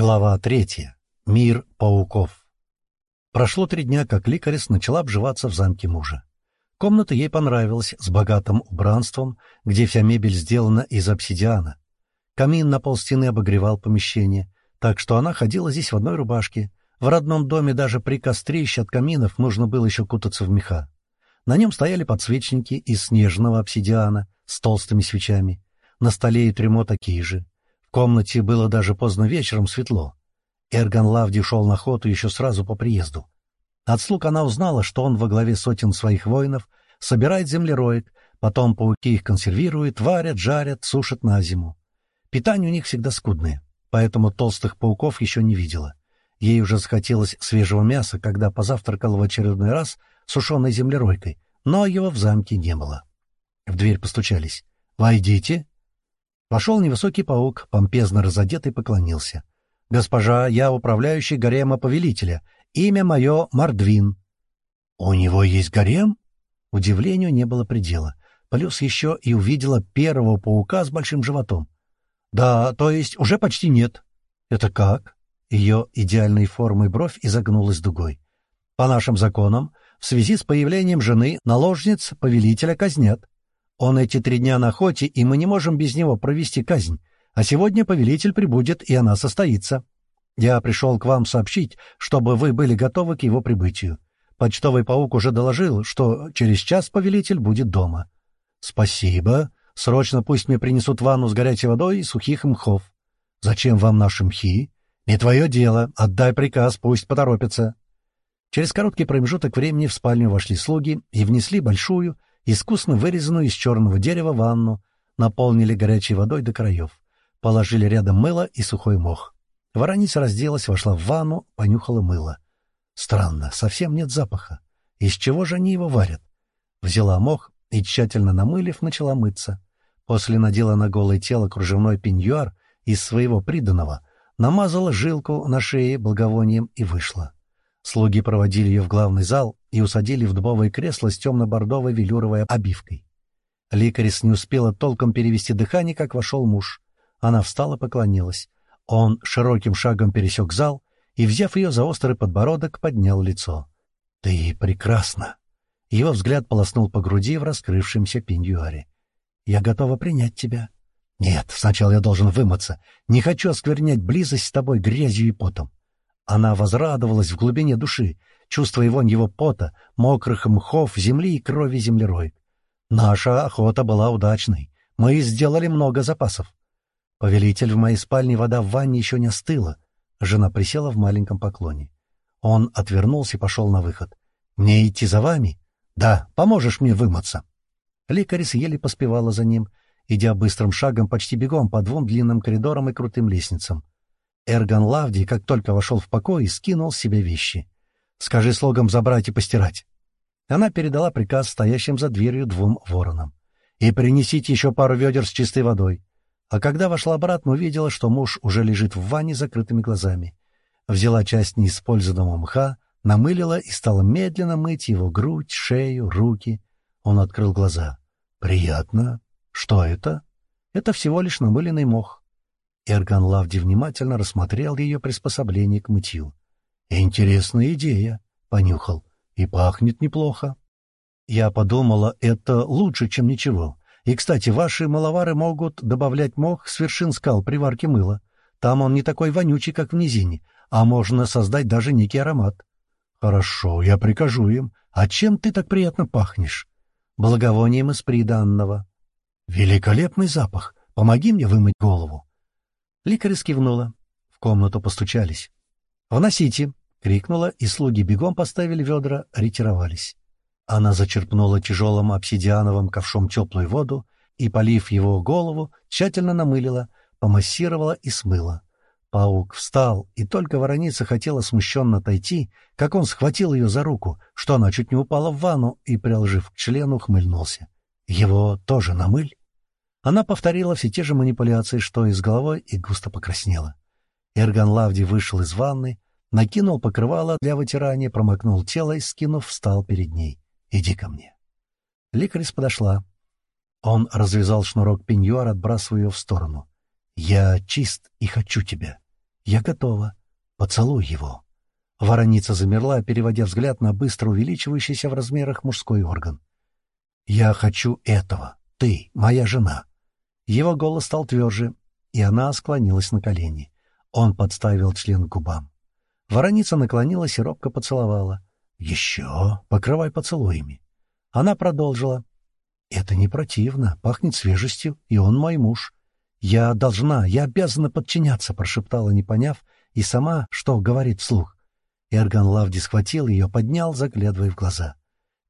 Глава третья. Мир пауков. Прошло три дня, как Ликарис начала обживаться в замке мужа. Комната ей понравилась, с богатым убранством, где вся мебель сделана из обсидиана. Камин на полстены обогревал помещение, так что она ходила здесь в одной рубашке. В родном доме даже при кострище от каминов нужно было еще кутаться в меха. На нем стояли подсвечники из снежного обсидиана с толстыми свечами. На столе и трюмо такие же. В комнате было даже поздно вечером светло. Эрган Лавди шел на охоту еще сразу по приезду. От слуг она узнала, что он во главе сотен своих воинов собирает землероек, потом пауки их консервируют, варят, жарят, сушат на зиму. Питание у них всегда скудное, поэтому толстых пауков еще не видела. Ей уже захотелось свежего мяса, когда позавтракала в очередной раз сушеной землеройкой, но его в замке не было. В дверь постучались. «Войдите!» Вошел невысокий паук, помпезно разодетый, поклонился. «Госпожа, я управляющий гарема повелителя. Имя мое Мардвин». «У него есть гарем?» Удивлению не было предела. Плюс еще и увидела первого паука с большим животом. «Да, то есть уже почти нет». «Это как?» Ее идеальной формой бровь изогнулась дугой. «По нашим законам, в связи с появлением жены, наложниц повелителя казнят. Он эти три дня на охоте, и мы не можем без него провести казнь. А сегодня повелитель прибудет, и она состоится. Я пришел к вам сообщить, чтобы вы были готовы к его прибытию. Почтовый паук уже доложил, что через час повелитель будет дома. — Спасибо. Срочно пусть мне принесут ванну с горячей водой и сухих мхов. — Зачем вам наши мхи? — Не твое дело. Отдай приказ, пусть поторопится. Через короткий промежуток времени в спальню вошли слуги и внесли большую, искусно вырезанную из черного дерева ванну, наполнили горячей водой до краев, положили рядом мыло и сухой мох. Вороница разделась, вошла в ванну, понюхала мыло. Странно, совсем нет запаха. Из чего же они его варят? Взяла мох и, тщательно намылив, начала мыться. После надела на голое тело кружевной пеньюар из своего приданого, намазала жилку на шее благовонием и вышла. Слуги проводили ее в главный зал и усадили в дубовое кресло с темно-бордовой велюровой обивкой. Ликарис не успела толком перевести дыхание, как вошел муж. Она встала, поклонилась. Он широким шагом пересек зал и, взяв ее за острый подбородок, поднял лицо. — Ты прекрасна! Его взгляд полоснул по груди в раскрывшемся пеньюаре. — Я готова принять тебя. — Нет, сначала я должен вымыться. Не хочу осквернять близость с тобой грязью и потом. Она возрадовалась в глубине души, чувствуя вонь его пота, мокрых мхов, земли и крови землероек. Наша охота была удачной. Мы сделали много запасов. Повелитель в моей спальне, вода в ванне еще не остыла. Жена присела в маленьком поклоне. Он отвернулся и пошел на выход. «Мне идти за вами?» «Да, поможешь мне вымыться». Лекарис еле поспевала за ним, идя быстрым шагом почти бегом по двум длинным коридорам и крутым лестницам. Эрган Лавди, как только вошел в покой, скинул с себя вещи. «Скажи слугам забрать и постирать». Она передала приказ стоящим за дверью двум воронам. «И принесите еще пару ведер с чистой водой». А когда вошла обратно, увидела, что муж уже лежит в ванне закрытыми глазами. Взяла часть неиспользованного мха, намылила и стала медленно мыть его грудь, шею, руки. Он открыл глаза. «Приятно. Что это?» «Это всего лишь намыленный мох. Эрган Лавди внимательно рассмотрел ее приспособление к мытью. «Интересная идея», — понюхал, — «и пахнет неплохо». Я подумала, это лучше, чем ничего. И, кстати, ваши маловары могут добавлять мох с вершин скал при варке мыла. Там он не такой вонючий, как в низине, а можно создать даже некий аромат. Хорошо, я прикажу им. А чем ты так приятно пахнешь? Благовонием из приданного. Великолепный запах. Помоги мне вымыть голову. Ликарь кивнула. В комнату постучались. «Вносите!» — крикнула, и слуги бегом поставили ведра, ретировались. Она зачерпнула тяжелым обсидиановым ковшом теплую воду и, полив его голову, тщательно намылила, помассировала и смыла. Паук встал, и только вороница хотела смущенно отойти, как он схватил ее за руку, что она чуть не упала в ванну и, приложив к члену, хмыльнулся. «Его тоже намыль?» Она повторила все те же манипуляции, что и с головой, и густо покраснела. Эрган Лавди вышел из ванны, накинул покрывало для вытирания, промокнул тело и, скинув, встал перед ней. «Иди ко мне». Ликарис подошла. Он развязал шнурок пеньюар, отбрасывая ее в сторону. «Я чист и хочу тебя. «Я готова. Поцелуй его». Вороница замерла, переводя взгляд на быстро увеличивающийся в размерах мужской орган. «Я хочу этого. Ты, моя жена». Его голос стал тверже, и она склонилась на колени. Он подставил член к губам. Вороница наклонилась и робко поцеловала. «Еще! Покрывай поцелуями!» Она продолжила. «Это не противно, пахнет свежестью, и он мой муж. Я должна, я обязана подчиняться», — прошептала, не поняв, и сама, что говорит вслух. Эрган Лавди схватил ее, поднял, заглядывая в глаза.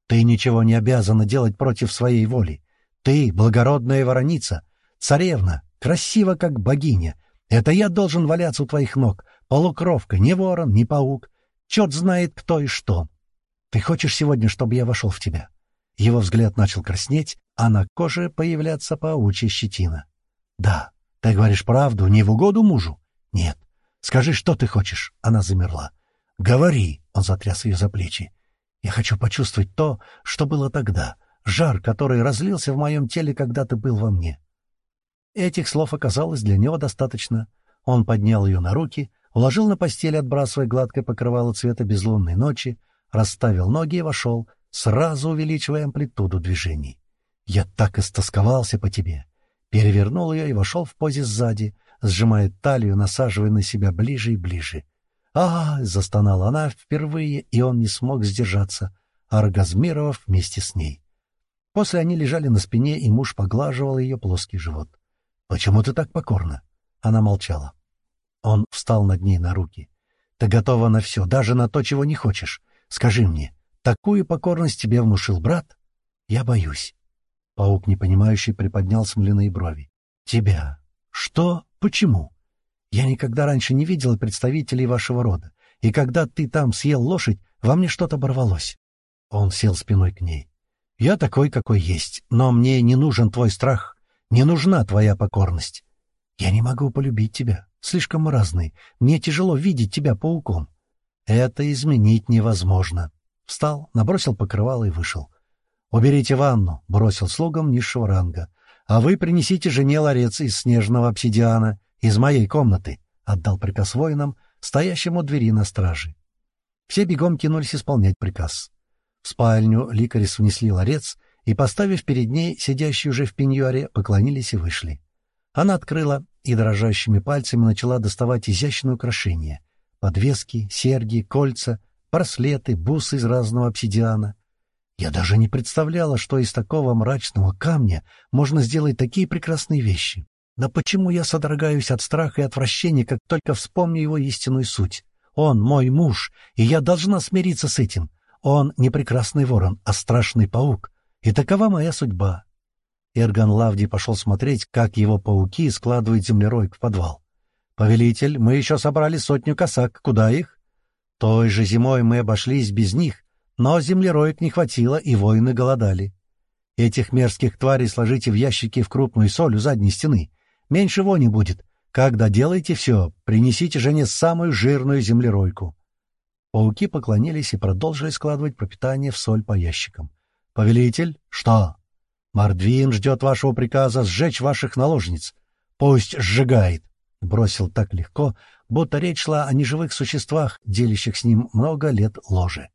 «Ты ничего не обязана делать против своей воли. Ты — благородная вороница, царевна, красива, как богиня. Это я должен валяться у твоих ног, полукровка, не ворон, не паук. Черт знает кто и что. Ты хочешь сегодня, чтобы я вошел в тебя?» Его взгляд начал краснеть, а на коже появляться паучья щетина. «Да. Ты говоришь правду, не в угоду мужу?» «Нет. Скажи, что ты хочешь?» Она замерла. «Говори!» — он затряс ее за плечи. «Я хочу почувствовать то, что было тогда, жар, который разлился в моем теле, когда ты был во мне». Этих слов оказалось для него достаточно. Он поднял ее на руки, уложил на постель, отбрасывая гладкое покрывало цвета безлунной ночи, расставил ноги и вошел, сразу увеличивая амплитуду движений. «Я так истосковался по тебе!» Перевернул ее и вошел в позе сзади, сжимая талию, насаживая на себя ближе и ближе. а, застонала она впервые, и он не смог сдержаться, оргазмировав вместе с ней. После они лежали на спине, и муж поглаживал ее плоский живот. «Почему ты так покорна?» Она молчала. Он встал над ней на руки. «Ты готова на все, даже на то, чего не хочешь. Скажи мне, такую покорность тебе внушил брат? Я боюсь». Паук, непонимающий, приподнял смоляные брови. «Тебя? Что? Почему? Я никогда раньше не видела представителей вашего рода, и когда ты там съел лошадь, во мне что-то оборвалось». Он сел спиной к ней. «Я такой, какой есть, но мне не нужен твой страх, не нужна твоя покорность. Я не могу полюбить тебя, слишком разный, мне тяжело видеть тебя пауком. Это изменить невозможно. Встал, набросил покрывало и вышел. «Уберите ванну», — бросил слугам низшего ранга. «А вы принесите жене ларец из снежного обсидиана из моей комнаты», — отдал приказ воинам, стоящим у двери на страже. Все бегом кинулись исполнять приказ. В спальню Ликарис внесли ларец и, поставив перед ней, сидящую уже в пеньюаре, поклонились и вышли. Она открыла и дрожащими пальцами начала доставать изящные украшения подвески, серьги, кольца, браслеты, бусы из разного обсидиана. Я даже не представляла, что из такого мрачного камня можно сделать такие прекрасные вещи. Но почему я содрогаюсь от страха и отвращения, как только вспомню его истинную суть? Он мой муж, и я должна смириться с этим. Он не прекрасный ворон, а страшный паук. И такова моя судьба. Эрган Лавди пошел смотреть, как его пауки складывают землеройк в подвал. «Повелитель, мы еще собрали сотню косак. Куда их?» «Той же зимой мы обошлись без них, но землероек не хватило, и воины голодали. Этих мерзких тварей сложите в ящики в крупную соль у задней стены. Меньше вони будет. Когда делаете все, принесите жене самую жирную землеройку». Пауки поклонились и продолжили складывать пропитание в соль по ящикам. «Повелитель, что?» «Мордвин ждет вашего приказа сжечь ваших наложниц. Пусть сжигает. Бросил так легко, будто речь шла о неживых существах, делящих с ним много лет ложе.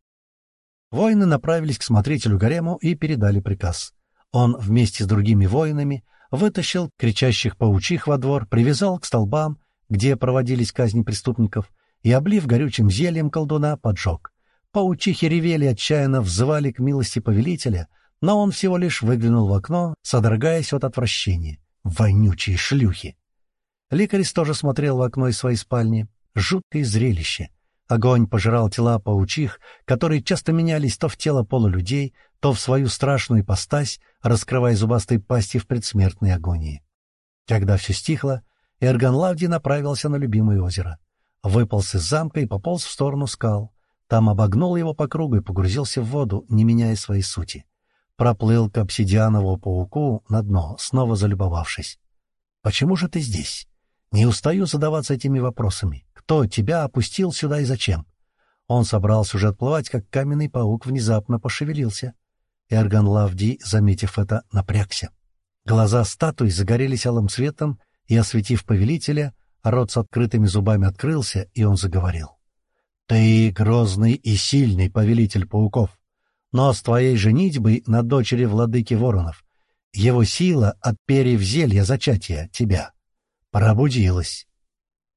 Воины направились к смотрителю гарему и передали приказ. Он вместе с другими воинами вытащил кричащих паучих во двор, привязал к столбам, где проводились казни преступников, и, облив горючим зельем колдуна, поджег. Паучихи ревели отчаянно, взывали к милости повелителя, но он всего лишь выглянул в окно, содрогаясь от отвращения. Вонючие шлюхи! Ликарис тоже смотрел в окно из своей спальни. Жуткое зрелище. Огонь пожирал тела паучих, которые часто менялись то в тело полулюдей, то в свою страшную ипостась, раскрывая зубастые пасти в предсмертной агонии. Когда все стихло, Эрган Лавди направился на любимое озеро. Выполз из замка и пополз в сторону скал. Там обогнул его по кругу и погрузился в воду, не меняя своей сути. Проплыл к обсидиановому пауку на дно, снова залюбовавшись. «Почему же ты здесь?» Не устаю задаваться этими вопросами. Кто тебя опустил сюда и зачем? Он собрался уже отплывать, как каменный паук внезапно пошевелился. Эрган Лавди, заметив это, напрягся. Глаза статуи загорелись алым светом, и, осветив повелителя, Рот с открытыми зубами открылся, и он заговорил. «Ты грозный и сильный повелитель пауков, но с твоей женитьбой на дочери владыки воронов его сила от перьев зелья зачатия тебя пробудилась».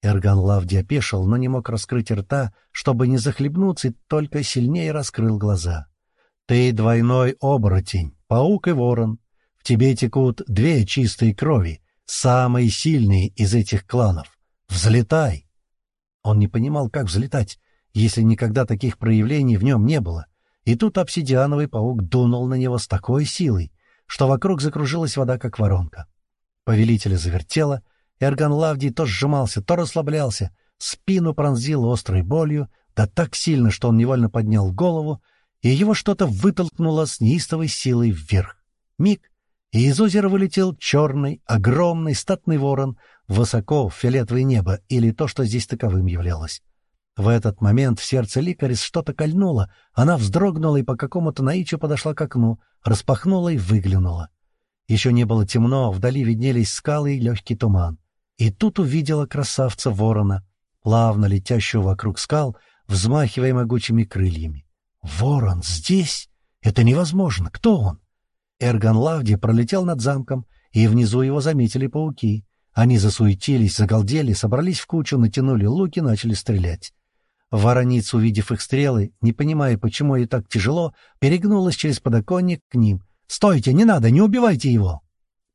Эрган Лавди опешил, но не мог раскрыть рта, чтобы не захлебнуться, и только сильнее раскрыл глаза. «Ты двойной оборотень, паук и ворон. В тебе текут две чистые крови, самые сильные из этих кланов. Взлетай!» Он не понимал, как взлетать, если никогда таких проявлений в нем не было. И тут обсидиановый паук дунул на него с такой силой, что вокруг закружилась вода, как воронка. Повелителя завертело, Эрган Лавдий то сжимался, то расслаблялся, спину пронзил острой болью, да так сильно, что он невольно поднял голову, и его что-то вытолкнуло с неистовой силой вверх. Миг, и из озера вылетел черный, огромный, статный ворон, высоко в фиолетовое небо, или то, что здесь таковым являлось. В этот момент в сердце Ликарис что-то кольнуло, она вздрогнула и по какому-то наитию подошла к окну, распахнула и выглянула. Еще не было темно, вдали виднелись скалы и легкий туман. И тут увидела красавца ворона, плавно летящего вокруг скал, взмахивая могучими крыльями. «Ворон здесь? Это невозможно! Кто он?» Эрган Лавди пролетел над замком, и внизу его заметили пауки. Они засуетились, загалдели, собрались в кучу, натянули луки, начали стрелять. Вороница, увидев их стрелы, не понимая, почему ей так тяжело, перегнулась через подоконник к ним. «Стойте, не надо, не убивайте его!»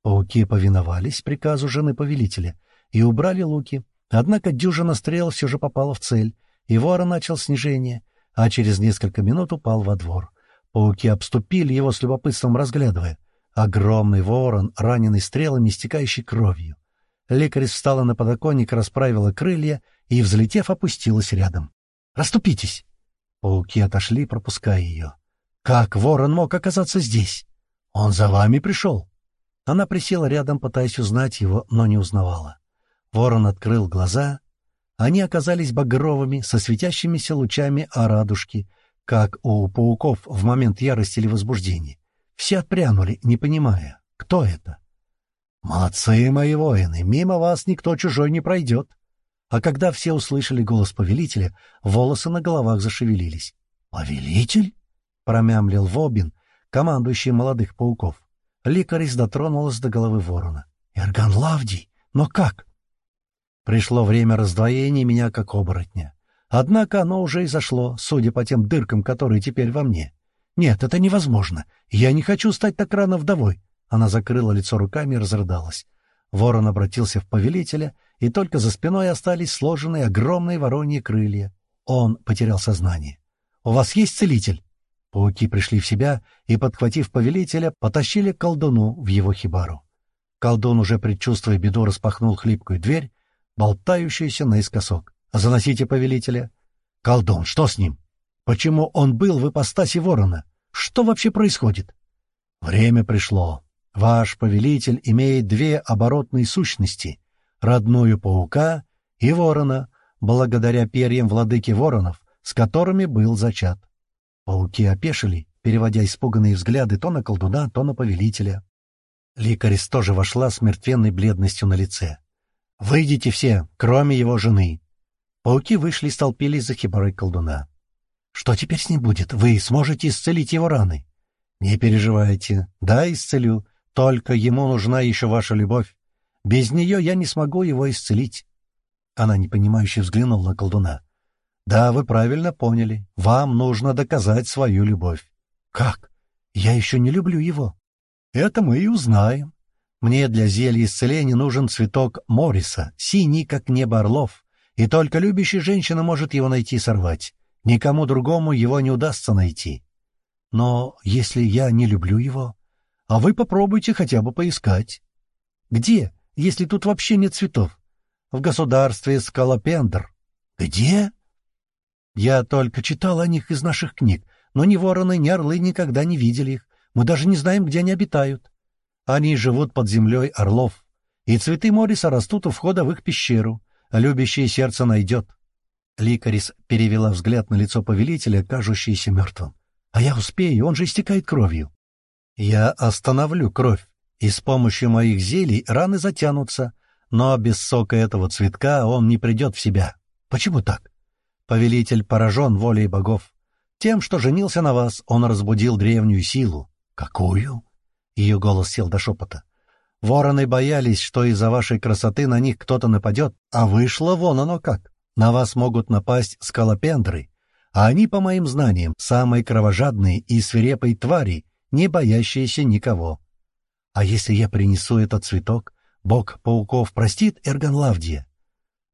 Пауки повиновались приказу жены повелителя и убрали луки. Однако дюжина стрел все же попала в цель, и ворон начал снижение, а через несколько минут упал во двор. Пауки обступили его с любопытством, разглядывая. Огромный ворон, раненый стрелами, истекающий кровью. Лекарь встала на подоконник, расправила крылья и, взлетев, опустилась рядом. «Раступитесь!» Пауки отошли, пропуская ее. «Как ворон мог оказаться здесь? Он за вами пришел!» Она присела рядом, пытаясь узнать его, но не узнавала. Ворон открыл глаза. Они оказались багровыми, со светящимися лучами орадушки, как у пауков в момент ярости или возбуждения. Все отпрянули, не понимая, кто это. «Молодцы мои воины, мимо вас никто чужой не пройдет». А когда все услышали голос повелителя, волосы на головах зашевелились. «Повелитель?» — промямлил Вобин, командующий молодых пауков. Ликарис дотронулась до головы ворона. «Эрган Лавдий? Но как?» Пришло время раздвоения меня как оборотня. Однако оно уже и зашло, судя по тем дыркам, которые теперь во мне. Нет, это невозможно. Я не хочу стать так рано вдовой. Она закрыла лицо руками и разрыдалась. Ворон обратился в повелителя, и только за спиной остались сложенные огромные вороньи крылья. Он потерял сознание. «У вас есть целитель?» Пауки пришли в себя и, подхватив повелителя, потащили колдуну в его хибару. Колдун, уже предчувствуя беду, распахнул хлипкую дверь, болтающуюся наискосок. «Заносите повелителя!» «Колдун, что с ним? Почему он был в ипостаси ворона? Что вообще происходит?» «Время пришло. Ваш повелитель имеет две оборотные сущности — родную паука и ворона, благодаря перьям владыки воронов, с которыми был зачат. Пауки опешили, переводя испуганные взгляды то на колдуна, то на повелителя. Ликарис тоже вошла с мертвенной бледностью на лице. «Выйдите все, кроме его жены!» Пауки вышли и столпились за хибарой колдуна. «Что теперь с ним будет? Вы сможете исцелить его раны?» «Не переживайте. Да, исцелю. Только ему нужна еще ваша любовь. Без нее я не смогу его исцелить. Она непонимающе взглянула на колдуна. Да, вы правильно поняли. Вам нужно доказать свою любовь. Как? Я еще не люблю его. Это мы и узнаем. Мне для зелья исцеления нужен цветок Мориса, синий, как небо орлов, и только любящая женщина может его найти и сорвать. Никому другому его не удастся найти. Но если я не люблю его, а вы попробуйте хотя бы поискать. Где, если тут вообще нет цветов? В государстве Скалопендр. Где? Я только читал о них из наших книг, но ни вороны, ни орлы никогда не видели их. Мы даже не знаем, где они обитают. Они живут под землей орлов, и цветы Мориса растут у входа в их пещеру, любящее сердце найдет. Ликарис перевела взгляд на лицо повелителя, кажущееся мертвым. «А я успею, он же истекает кровью». Я остановлю кровь, и с помощью моих зелий раны затянутся, Но без сока этого цветка он не придет в себя. Почему так? Повелитель поражен волей богов. Тем, что женился на вас, он разбудил древнюю силу. Какую? Ее голос сел до шепота. Вороны боялись, что из-за вашей красоты на них кто-то нападет, а вышло вон оно как. На вас могут напасть скалопендры, а они, по моим знаниям, самые кровожадные и свирепые твари, не боящиеся никого. А если я принесу этот цветок, бог пауков простит Эрганлавдия?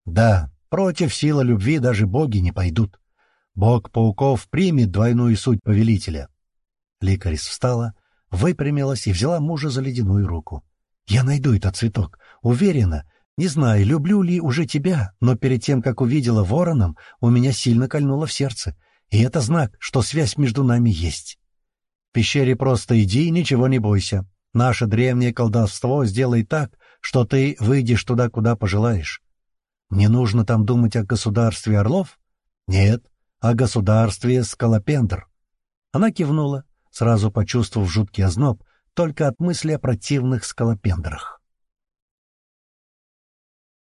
Да, против силы любви даже боги не пойдут. Бог пауков примет двойную суть повелителя. Ликарис встала, выпрямилась и взяла мужа за ледяную руку. «Я найду этот цветок. Уверена, не знаю, люблю ли уже тебя, но перед тем, как увидела вороном, у меня сильно кольнуло в сердце. И это знак, что связь между нами есть. В пещере просто иди и ничего не бойся. Наше древнее колдовство сделает так, что ты выйдешь туда, куда пожелаешь. Мне нужно там думать о государстве Орлов? Нет, о государстве Скалопендр. Она кивнула, сразу почувствовав жуткий озноб, только от мысли о противных скалопендрах.